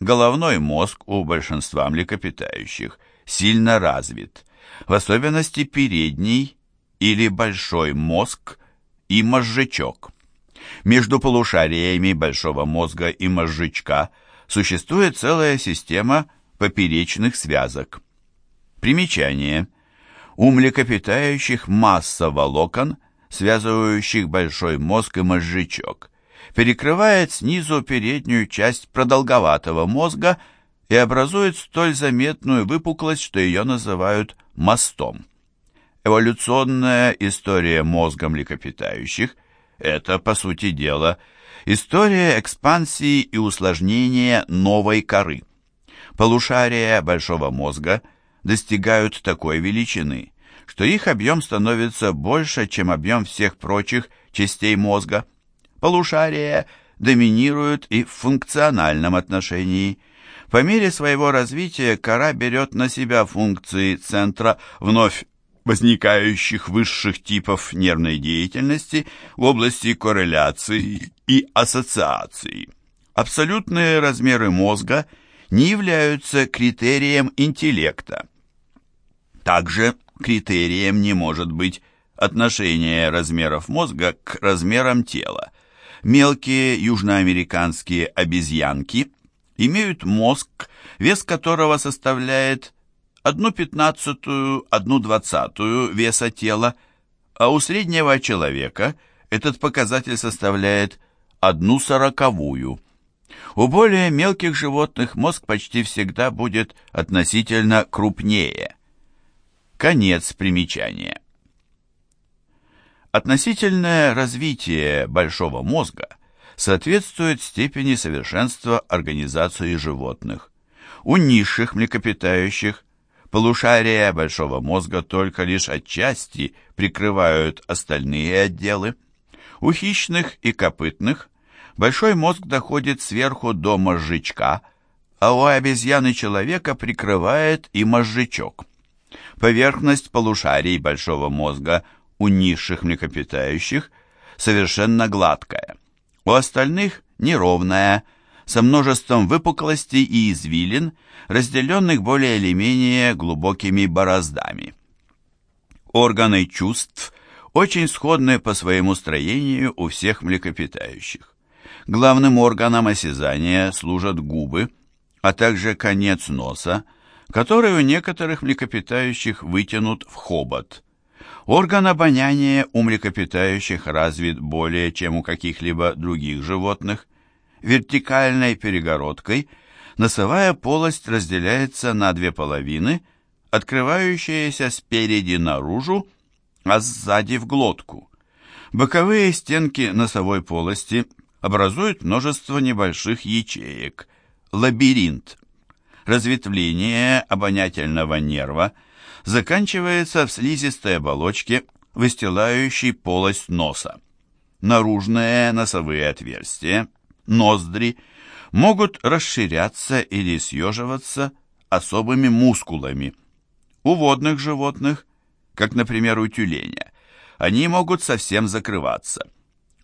Головной мозг у большинства млекопитающих сильно развит, в особенности передний или большой мозг и мозжечок. Между полушариями большого мозга и мозжечка существует целая система поперечных связок. Примечание. У млекопитающих масса волокон, связывающих большой мозг и мозжечок, перекрывает снизу переднюю часть продолговатого мозга и образует столь заметную выпуклость, что ее называют мостом. Эволюционная история мозга млекопитающих – это, по сути дела, история экспансии и усложнения новой коры. Полушария большого мозга достигают такой величины, что их объем становится больше, чем объем всех прочих частей мозга. Полушария доминируют и в функциональном отношении. По мере своего развития кора берет на себя функции центра вновь возникающих высших типов нервной деятельности в области корреляции и ассоциации. Абсолютные размеры мозга не являются критерием интеллекта. Также критерием не может быть отношение размеров мозга к размерам тела. Мелкие южноамериканские обезьянки имеют мозг, вес которого составляет одну пятнадцатую, одну двадцатую веса тела, а у среднего человека этот показатель составляет одну сороковую. У более мелких животных мозг почти всегда будет относительно крупнее. Конец примечания. Относительное развитие большого мозга соответствует степени совершенства организации животных. У низших млекопитающих полушария большого мозга только лишь отчасти прикрывают остальные отделы. У хищных и копытных большой мозг доходит сверху до мозжечка, а у обезьяны человека прикрывает и мозжечок. Поверхность полушарий большого мозга у низших млекопитающих совершенно гладкая, у остальных неровная, со множеством выпуклостей и извилин, разделенных более или менее глубокими бороздами. Органы чувств очень сходны по своему строению у всех млекопитающих. Главным органом осязания служат губы, а также конец носа, который у некоторых млекопитающих вытянут в хобот. Орган обоняния у млекопитающих развит более, чем у каких-либо других животных. Вертикальной перегородкой носовая полость разделяется на две половины, открывающиеся спереди наружу, а сзади в глотку. Боковые стенки носовой полости образуют множество небольших ячеек, лабиринт. Разветвление обонятельного нерва заканчивается в слизистой оболочке, выстилающей полость носа. Наружные носовые отверстия, ноздри, могут расширяться или съеживаться особыми мускулами. У водных животных, как, например, у тюленя, они могут совсем закрываться.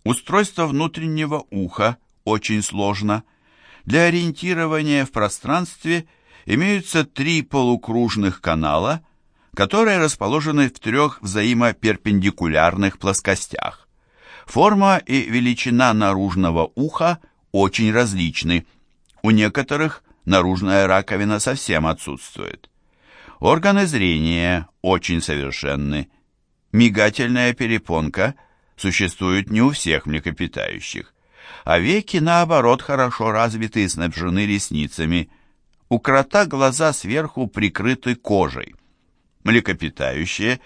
Устройство внутреннего уха очень сложно – для ориентирования в пространстве имеются три полукружных канала, которые расположены в трех взаимоперпендикулярных плоскостях. Форма и величина наружного уха очень различны. У некоторых наружная раковина совсем отсутствует. Органы зрения очень совершенны. Мигательная перепонка существует не у всех млекопитающих а веки, наоборот, хорошо развиты и снабжены ресницами. У крота глаза сверху прикрыты кожей. Млекопитающие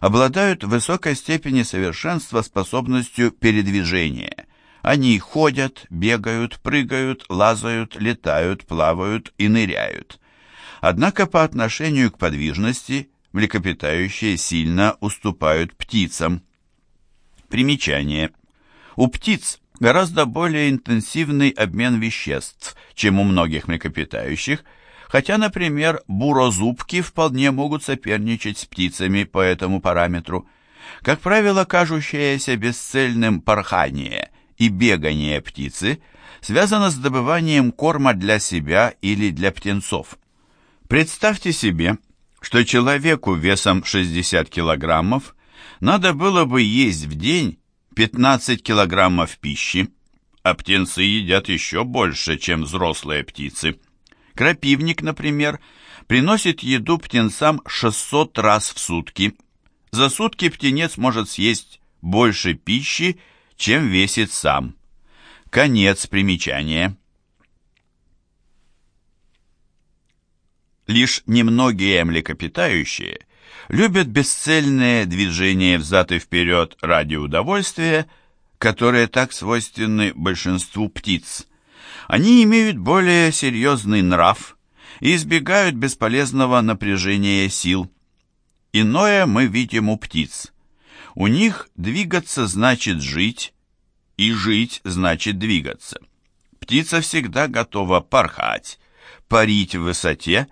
обладают в высокой степени совершенства способностью передвижения. Они ходят, бегают, прыгают, лазают, летают, плавают и ныряют. Однако по отношению к подвижности млекопитающие сильно уступают птицам. Примечание. У птиц гораздо более интенсивный обмен веществ, чем у многих млекопитающих, хотя, например, бурозубки вполне могут соперничать с птицами по этому параметру. Как правило, кажущееся бесцельным порхание и бегание птицы связано с добыванием корма для себя или для птенцов. Представьте себе, что человеку весом 60 килограммов надо было бы есть в день 15 килограммов пищи, а птенцы едят еще больше, чем взрослые птицы. Крапивник, например, приносит еду птенцам 600 раз в сутки. За сутки птенец может съесть больше пищи, чем весит сам. Конец примечания. Лишь немногие млекопитающие любят бесцельные движения взад и вперед ради удовольствия, которые так свойственны большинству птиц. Они имеют более серьезный нрав и избегают бесполезного напряжения сил. Иное мы видим у птиц. У них двигаться значит жить, и жить значит двигаться. Птица всегда готова порхать, парить в высоте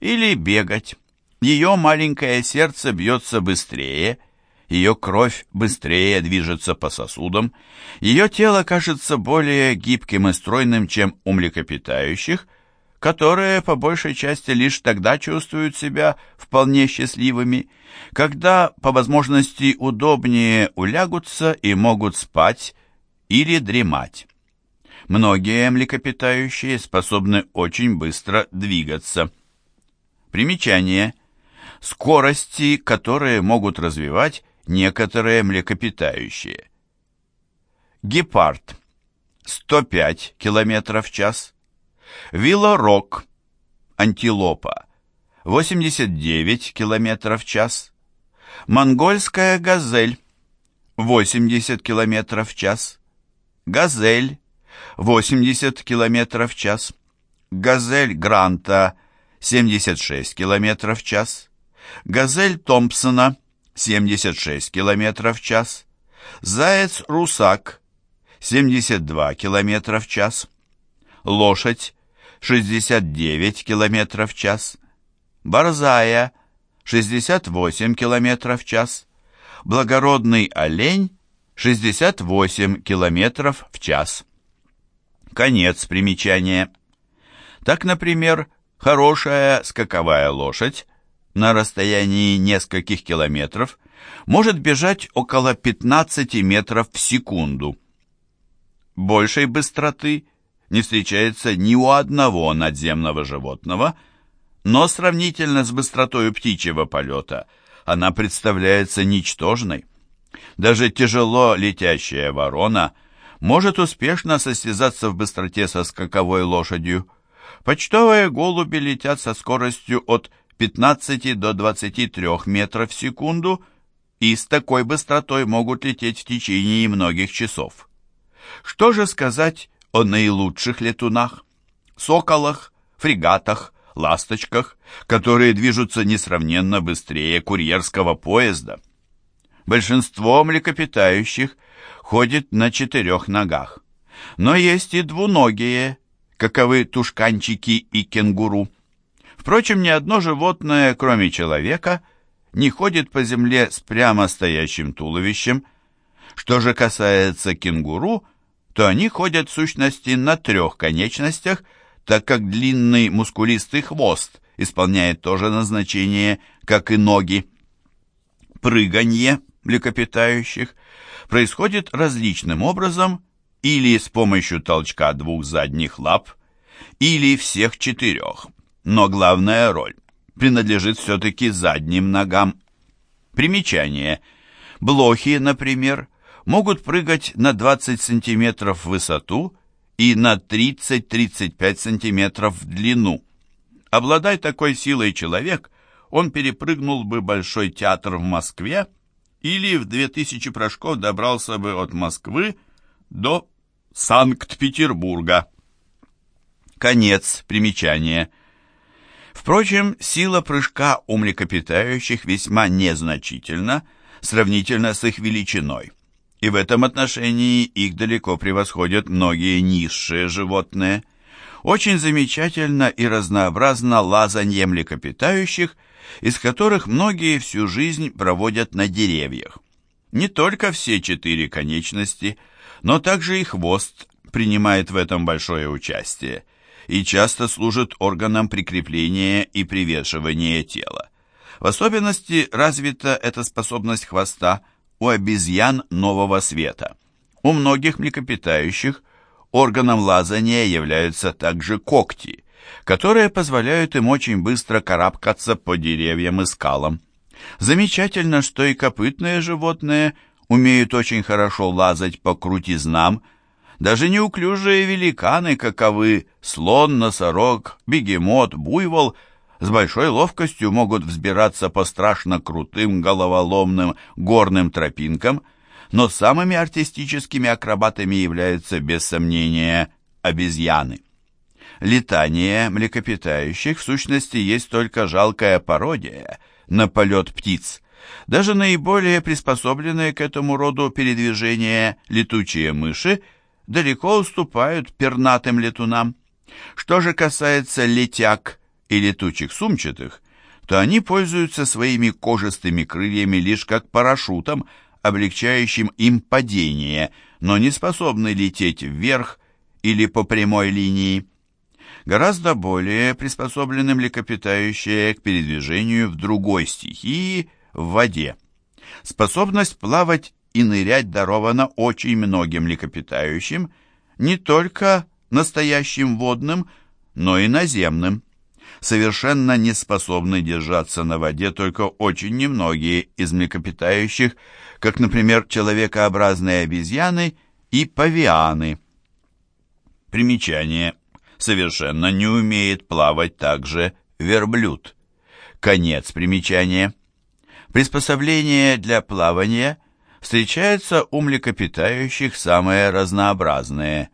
или бегать. Ее маленькое сердце бьется быстрее, ее кровь быстрее движется по сосудам, ее тело кажется более гибким и стройным, чем у млекопитающих, которые по большей части лишь тогда чувствуют себя вполне счастливыми, когда по возможности удобнее улягутся и могут спать или дремать. Многие млекопитающие способны очень быстро двигаться. Примечание. Скорости, которые могут развивать некоторые млекопитающие. Гепард 105 км в час. Вилорок антилопа 89 км в час. Монгольская газель 80 км в час. Газель 80 км в час. Газель Гранта 76 км в час. Газель Томпсона 76 км в час. Заяц Русак 72 км в час. Лошадь 69 км в час. Борзая 68 км в час. Благородный олень 68 км в час. Конец примечания. Так, например, хорошая скаковая лошадь на расстоянии нескольких километров может бежать около 15 метров в секунду. Большей быстроты не встречается ни у одного надземного животного, но сравнительно с быстротой птичьего полета она представляется ничтожной. Даже тяжело летящая ворона может успешно состязаться в быстроте со скаковой лошадью. Почтовые голуби летят со скоростью от 15 до 23 метров в секунду и с такой быстротой могут лететь в течение многих часов. Что же сказать о наилучших летунах? Соколах, фрегатах, ласточках, которые движутся несравненно быстрее курьерского поезда. Большинство млекопитающих ходит на четырех ногах, но есть и двуногие, каковы тушканчики и кенгуру. Впрочем, ни одно животное, кроме человека, не ходит по земле с прямо стоящим туловищем. Что же касается кенгуру, то они ходят в сущности на трех конечностях, так как длинный мускулистый хвост исполняет то же назначение, как и ноги. Прыганье млекопитающих происходит различным образом или с помощью толчка двух задних лап, или всех четырех – но главная роль принадлежит все-таки задним ногам. Примечание. Блохи, например, могут прыгать на 20 см в высоту и на 30-35 см в длину. Обладая такой силой человек, он перепрыгнул бы Большой театр в Москве или в 2000 прыжков добрался бы от Москвы до Санкт-Петербурга. Конец примечания. Впрочем, сила прыжка у млекопитающих весьма незначительна сравнительно с их величиной, и в этом отношении их далеко превосходят многие низшие животные. Очень замечательно и разнообразно лазанье млекопитающих, из которых многие всю жизнь проводят на деревьях. Не только все четыре конечности, но также и хвост принимает в этом большое участие и часто служит органом прикрепления и привешивания тела. В особенности развита эта способность хвоста у обезьян нового света. У многих млекопитающих органом лазания являются также когти, которые позволяют им очень быстро карабкаться по деревьям и скалам. Замечательно, что и копытные животные умеют очень хорошо лазать по крутизнам, даже неуклюжие великаны, каковы слон, носорог, бегемот, буйвол – с большой ловкостью могут взбираться по страшно крутым головоломным горным тропинкам, но самыми артистическими акробатами являются, без сомнения, обезьяны. Летание млекопитающих в сущности есть только жалкая пародия на полет птиц. Даже наиболее приспособленные к этому роду передвижения летучие мыши далеко уступают пернатым летунам. Что же касается летяг и летучих сумчатых, то они пользуются своими кожистыми крыльями лишь как парашютом, облегчающим им падение, но не способны лететь вверх или по прямой линии. Гораздо более приспособлены млекопитающие к передвижению в другой стихии, в воде. Способность плавать и нырять дарована очень многим млекопитающим, не только настоящим водным, но и наземным совершенно не способны держаться на воде только очень немногие из млекопитающих, как, например, человекообразные обезьяны и павианы. Примечание. Совершенно не умеет плавать также верблюд. Конец примечания. Приспособления для плавания встречаются у млекопитающих самые разнообразные.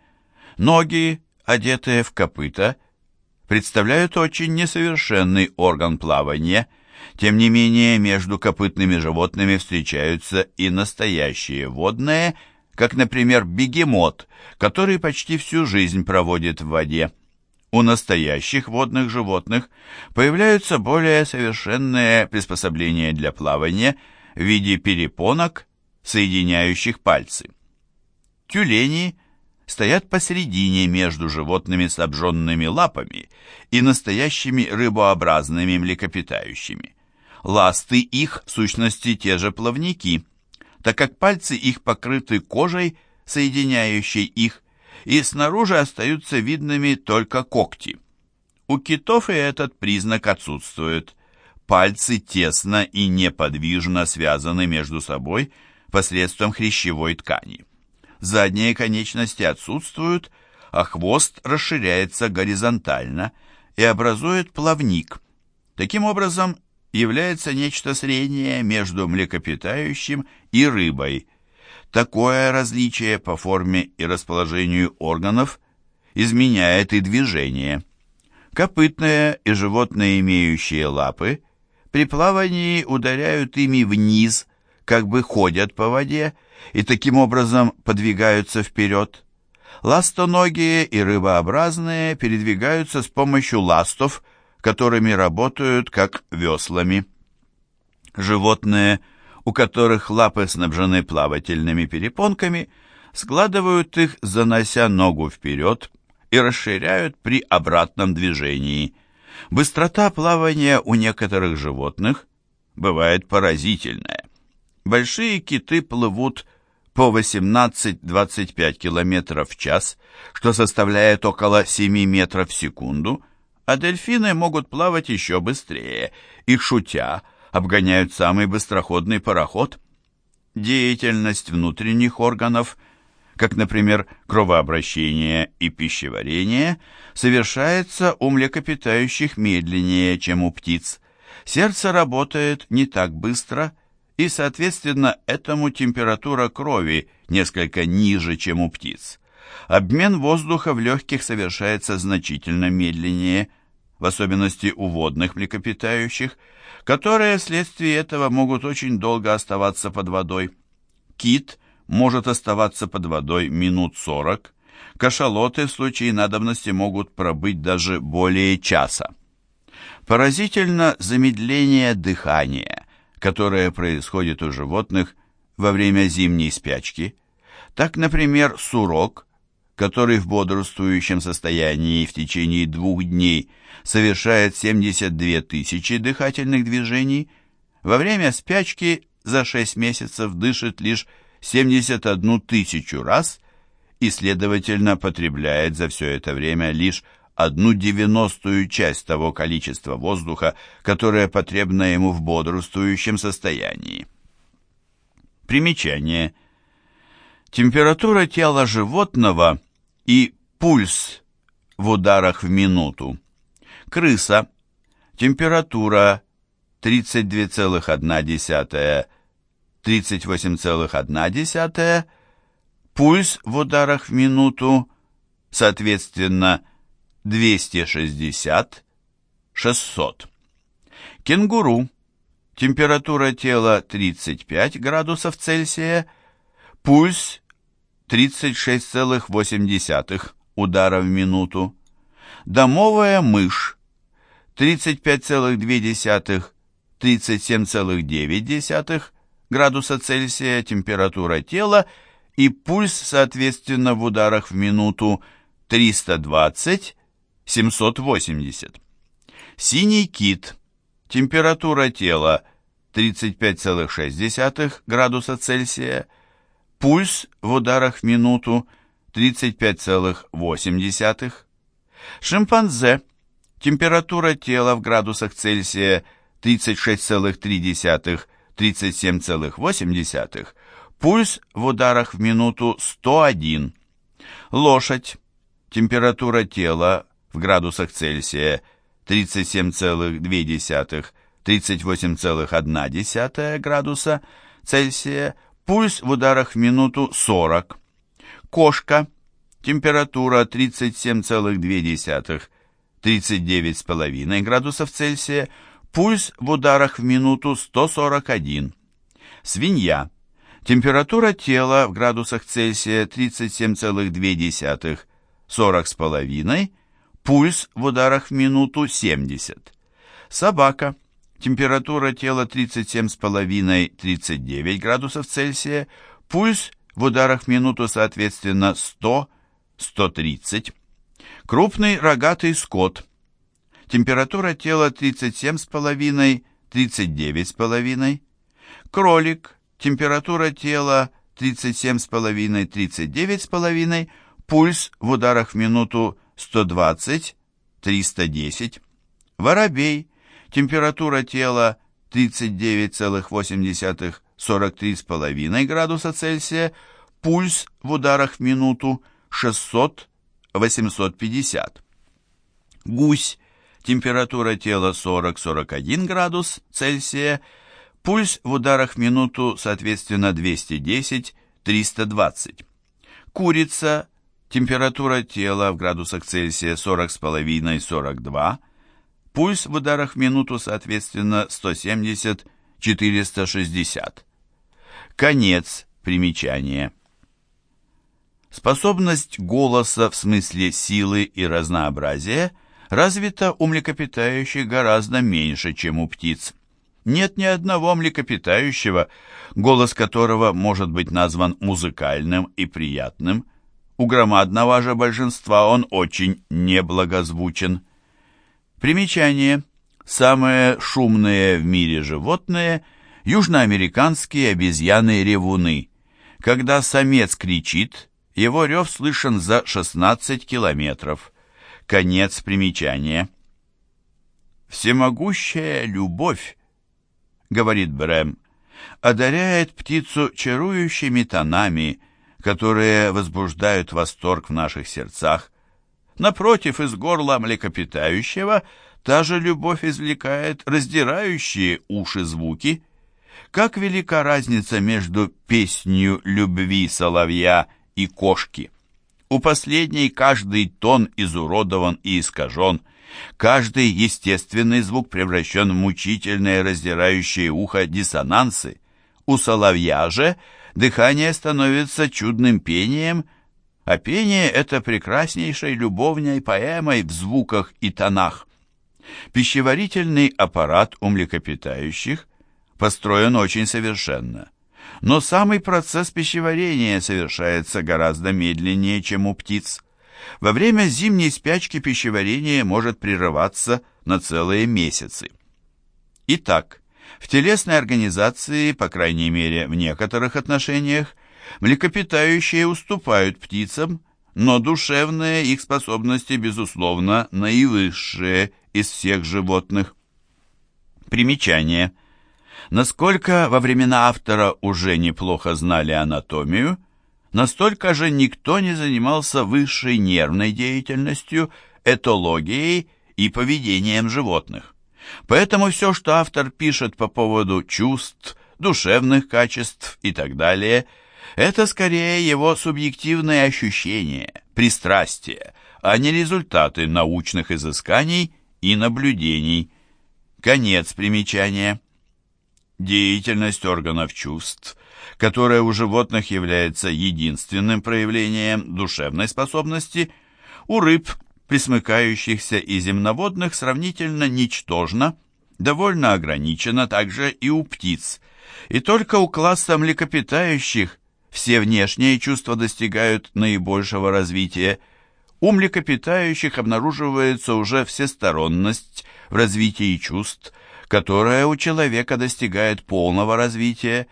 Ноги, одетые в копыта, представляют очень несовершенный орган плавания, тем не менее между копытными животными встречаются и настоящие водные, как, например, бегемот, который почти всю жизнь проводит в воде. У настоящих водных животных появляются более совершенные приспособления для плавания в виде перепонок, соединяющих пальцы. Тюлени – стоят посередине между животными с обжженными лапами и настоящими рыбообразными млекопитающими. Ласты их, в сущности, те же плавники, так как пальцы их покрыты кожей, соединяющей их, и снаружи остаются видными только когти. У китов и этот признак отсутствует. Пальцы тесно и неподвижно связаны между собой посредством хрящевой ткани задние конечности отсутствуют, а хвост расширяется горизонтально и образует плавник. Таким образом, является нечто среднее между млекопитающим и рыбой. Такое различие по форме и расположению органов изменяет и движение. Копытные и животные, имеющие лапы, при плавании ударяют ими вниз, как бы ходят по воде, и таким образом подвигаются вперед. Ластоногие и рыбообразные передвигаются с помощью ластов, которыми работают как веслами. Животные, у которых лапы снабжены плавательными перепонками, складывают их, занося ногу вперед, и расширяют при обратном движении. Быстрота плавания у некоторых животных бывает поразительная. Большие киты плывут по 18-25 км в час, что составляет около 7 метров в секунду, а дельфины могут плавать еще быстрее и, шутя, обгоняют самый быстроходный пароход. Деятельность внутренних органов, как, например, кровообращение и пищеварение, совершается у млекопитающих медленнее, чем у птиц. Сердце работает не так быстро, и, соответственно, этому температура крови несколько ниже, чем у птиц. Обмен воздуха в легких совершается значительно медленнее, в особенности у водных млекопитающих, которые вследствие этого могут очень долго оставаться под водой. Кит может оставаться под водой минут 40, кашалоты в случае надобности могут пробыть даже более часа. Поразительно замедление дыхания, которое происходит у животных во время зимней спячки. Так, например, сурок, который в бодрствующем состоянии в течение двух дней совершает 72 тысячи дыхательных движений, во время спячки за 6 месяцев дышит лишь 71 тысячу раз и, следовательно, потребляет за все это время лишь одну девяностую часть того количества воздуха, которое потребно ему в бодрствующем состоянии. Примечание. Температура тела животного и пульс в ударах в минуту. Крыса. Температура 32,1 38,1, пульс в ударах в минуту, соответственно, 260, 600. Кенгуру. Температура тела 35 градусов Цельсия, пульс 36,8 удара в минуту. Домовая мышь 35,2-37,9 градуса Цельсия температура тела и пульс, соответственно, в ударах в минуту 320-780. Синий кит. Температура тела 35,6 градуса Цельсия. Пульс в ударах в минуту 35,8. Шимпанзе. Температура тела в градусах Цельсия 36,3 37,8, пульс в ударах в минуту 101. Лошадь. Температура тела в градусах Цельсия 37,2, 38,1 градуса Цельсия, пульс в ударах в минуту 40. Кошка. Температура 37,2, 39,5 градусов Цельсия, Пульс в ударах в минуту 141. Свинья. Температура тела в градусах Цельсия 37,2, 40,5. Пульс в ударах в минуту 70. Собака. Температура тела 37,5, 39 градусов Цельсия. Пульс в ударах в минуту, соответственно, 100, 130. Крупный рогатый скот температура тела 37,5-39,5, кролик, температура тела 37,5-39,5, пульс в ударах в минуту 120-310, воробей, температура тела 39,8-43,5 градуса Цельсия, пульс в ударах в минуту 600-850. Гусь, температура тела 40-41 градус Цельсия, пульс в ударах в минуту, соответственно, 210-320. Курица, температура тела в градусах Цельсия 40,5-42, пульс в ударах в минуту, соответственно, 170-460. Конец примечания. Способность голоса в смысле силы и разнообразия – развито у млекопитающих гораздо меньше, чем у птиц. Нет ни одного млекопитающего, голос которого может быть назван музыкальным и приятным. У громадного же большинства он очень неблагозвучен. Примечание. Самые шумные в мире животные – южноамериканские обезьяны-ревуны. Когда самец кричит, его рев слышен за 16 километров. Конец примечания. «Всемогущая любовь», — говорит Брэм, — «одаряет птицу чарующими тонами, которые возбуждают восторг в наших сердцах. Напротив, из горла млекопитающего та же любовь извлекает раздирающие уши звуки. Как велика разница между песнью любви соловья и кошки!» У последней каждый тон изуродован и искажен, каждый естественный звук превращен в мучительные раздирающие ухо диссонансы. У соловья же дыхание становится чудным пением, а пение — это прекраснейшей любовной поэмой в звуках и тонах. Пищеварительный аппарат у млекопитающих построен очень совершенно. но самый процесс пищеварения совершается гораздо медленнее, чем у птиц. Во время зимней спячки пищеварение может прерываться на целые месяцы. Итак, в телесной организации, по крайней мере в некоторых отношениях, млекопитающие уступают птицам, но душевные их способности, безусловно, наивысшие из всех животных. Примечание. Насколько во времена автора уже неплохо знали анатомию, настолько же никто не занимался высшей нервной деятельностью, этологией и поведением животных. Поэтому все, что автор пишет по поводу чувств, душевных качеств и так далее, это скорее его субъективные ощущения, пристрастия, а не результаты научных изысканий и наблюдений. Конец примечания. Деятельность органов чувств, которая у животных является единственным проявлением душевной способности, у рыб присмыкающихся и земноводных сравнительно ничтожно, довольно ограничено также и у птиц, и только у класса млекопитающих все внешние чувства достигают наибольшего развития. У млекопитающих обнаруживается уже всесторонность в развитии чувств, которая у человека достигает полного развития,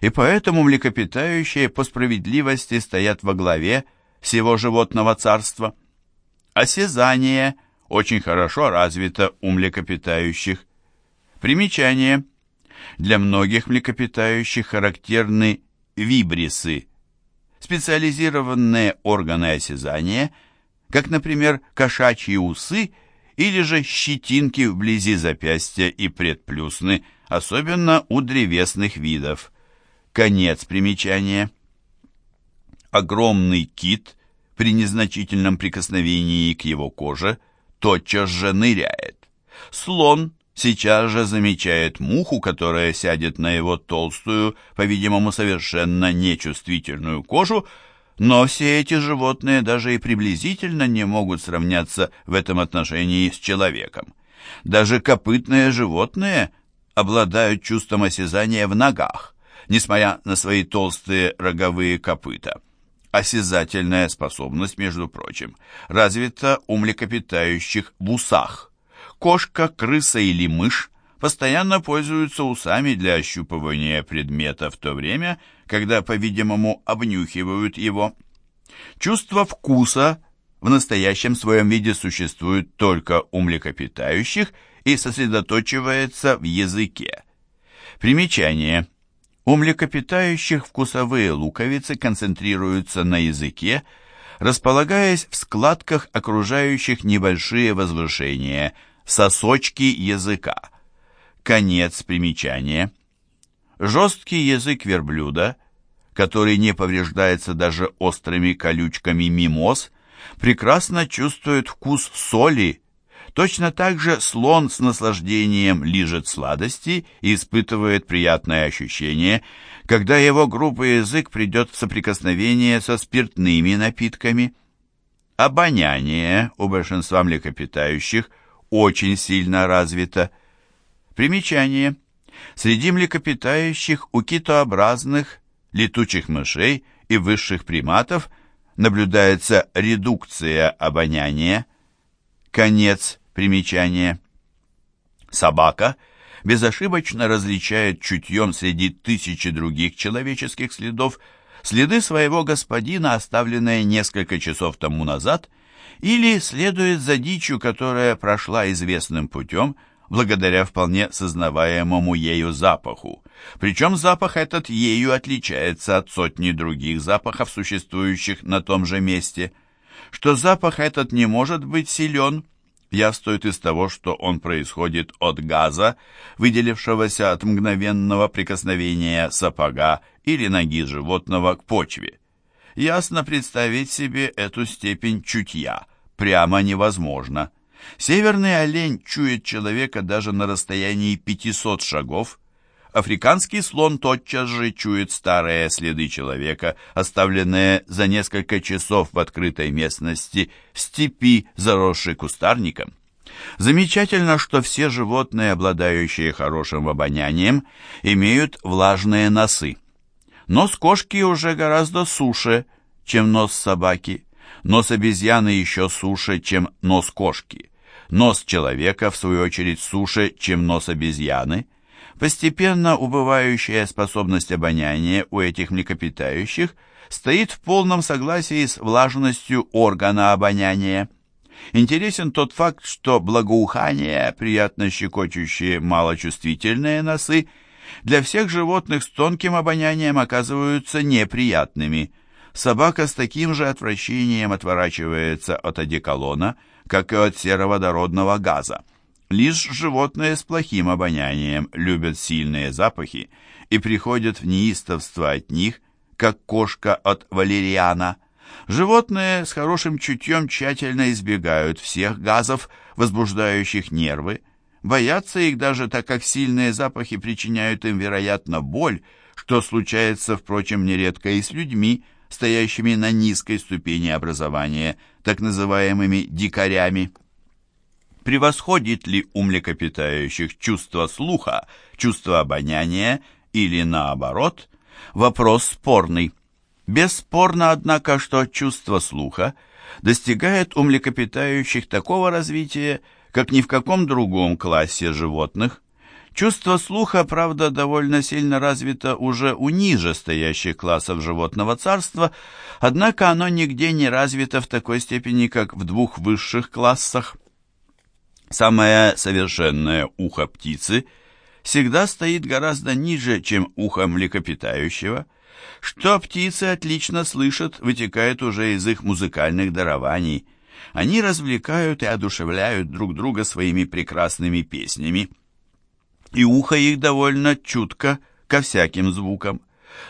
и поэтому млекопитающие по справедливости стоят во главе всего животного царства – Осязание очень хорошо развито у млекопитающих. Примечание. Для многих млекопитающих характерны вибрисы, специализированные органы осязания, как, например, кошачьи усы или же щетинки вблизи запястья и предплюсны, особенно у древесных видов. Конец примечания. Огромный кит при незначительном прикосновении к его коже тотчас же ныряет. Слон сейчас же замечает муху, которая сядет на его толстую, по-видимому, совершенно нечувствительную кожу, но все эти животные даже и приблизительно не могут сравняться в этом отношении с человеком. Даже копытные животные обладают чувством осязания в ногах, несмотря на свои толстые роговые копыта. Осязательная способность, между прочим, развита у млекопитающих в усах. Кошка, крыса или мышь постоянно пользуются усами для ощупывания предмета в то время, когда, по-видимому, обнюхивают его. Чувство вкуса в настоящем своем виде существует только у млекопитающих и сосредоточивается в языке. Примечание – у млекопитающих вкусовые луковицы концентрируются на языке, располагаясь в складках, окружающих небольшие возвышения, сосочки языка. Конец примечания. Жесткий язык верблюда, который не повреждается даже острыми колючками мимоз, прекрасно чувствует вкус соли, Точно так же слон с наслаждением лижет сладости и испытывает приятное ощущение, когда его грубый язык придет в соприкосновение со спиртными напитками. Обоняние у большинства млекопитающих очень сильно развито. Примечание. Среди млекопитающих у китообразных, летучих мышей и высших приматов наблюдается редукция обоняния. Конец примечания. Собака безошибочно различает чутьем среди тысячи других человеческих следов следы своего господина, оставленные несколько часов тому назад, или следует за дичью, которая прошла известным путем, благодаря вполне сознаваемому ею запаху. Причем запах этот ею отличается от сотни других запахов, существующих на том же месте – что запах этот не может быть силен, явствует из того, что он происходит от газа, выделившегося от мгновенного прикосновения сапога или ноги животного к почве. Ясно представить себе эту степень чутья прямо невозможно. Северный олень чует человека даже на расстоянии 500 шагов, Африканский слон тотчас же чует старые следы человека, оставленные за несколько часов в открытой местности, в степи, заросшей кустарником. Замечательно, что все животные, обладающие хорошим обонянием, имеют влажные носы. Нос кошки уже гораздо суше, чем нос собаки. Нос обезьяны еще суше, чем нос кошки. Нос человека, в свою очередь, суше, чем нос обезьяны. Постепенно убывающая способность обоняния у этих млекопитающих стоит в полном согласии с влажностью органа обоняния. Интересен тот факт, что благоухание, приятно щекочущие малочувствительные носы, для всех животных с тонким обонянием оказываются неприятными. Собака с таким же отвращением отворачивается от одеколона, как и от сероводородного газа. Лишь животные с плохим обонянием любят сильные запахи и приходят в неистовство от них, как кошка от валериана. Животные с хорошим чутьем тщательно избегают всех газов, возбуждающих нервы, боятся их даже так как сильные запахи причиняют им, вероятно, боль, что случается, впрочем, нередко и с людьми, стоящими на низкой ступени образования, так называемыми дикарями. Превосходит ли у млекопитающих чувство слуха, чувство обоняния или наоборот? Вопрос спорный. Бесспорно, однако, что чувство слуха достигает у млекопитающих такого развития, как ни в каком другом классе животных. Чувство слуха, правда, довольно сильно развито уже у ниже стоящих классов животного царства, однако оно нигде не развито в такой степени, как в двух высших классах. Самое совершенное ухо птицы всегда стоит гораздо ниже, чем ухо млекопитающего. Что птицы отлично слышат, вытекает уже из их музыкальных дарований. Они развлекают и одушевляют друг друга своими прекрасными песнями и ухо их довольно чутко ко всяким звукам.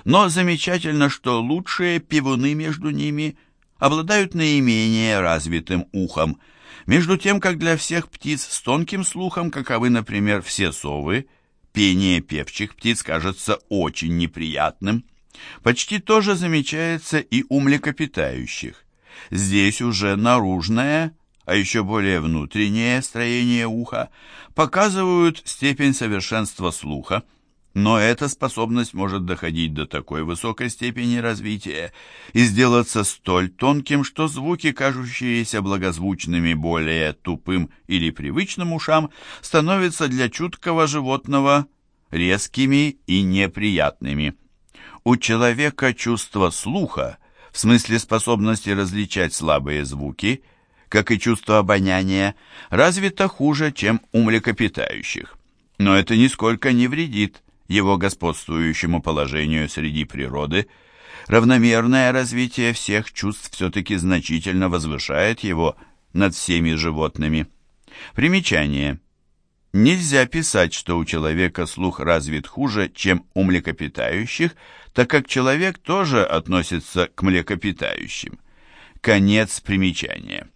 Но замечательно, что лучшие пивуны между ними обладают наименее развитым ухом, между тем, как для всех птиц с тонким слухом, каковы, например, все совы, пение певчих птиц кажется очень неприятным. Почти то же замечается и у млекопитающих. Здесь уже наружное а еще более внутреннее строение уха, показывают степень совершенства слуха, но эта способность может доходить до такой высокой степени развития и сделаться столь тонким, что звуки, кажущиеся благозвучными более тупым или привычным ушам, становятся для чуткого животного резкими и неприятными. У человека чувство слуха, в смысле способности различать слабые звуки – как и чувство обоняния, развито хуже, чем у млекопитающих. Но это нисколько не вредит его господствующему положению среди природы. Равномерное развитие всех чувств все-таки значительно возвышает его над всеми животными. Примечание. Нельзя писать, что у человека слух развит хуже, чем у млекопитающих, так как человек тоже относится к млекопитающим. Конец примечания.